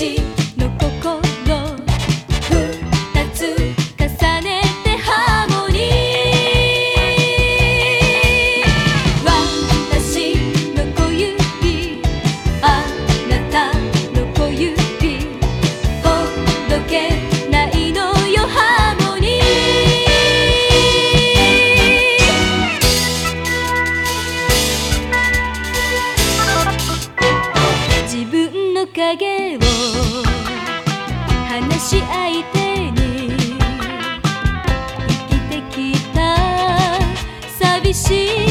see. し相手に。生きてきた寂しい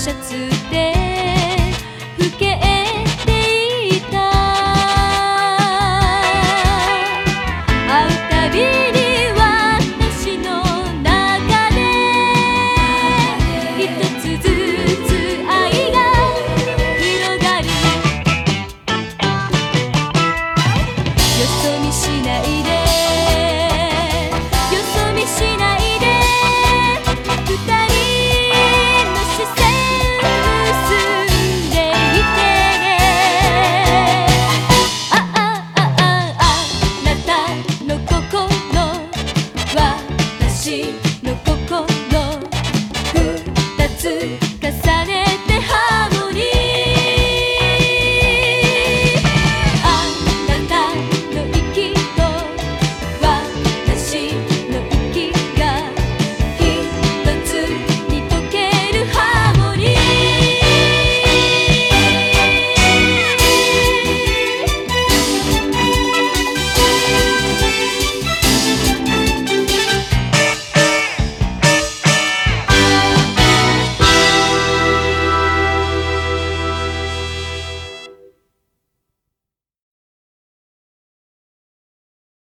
シャツで to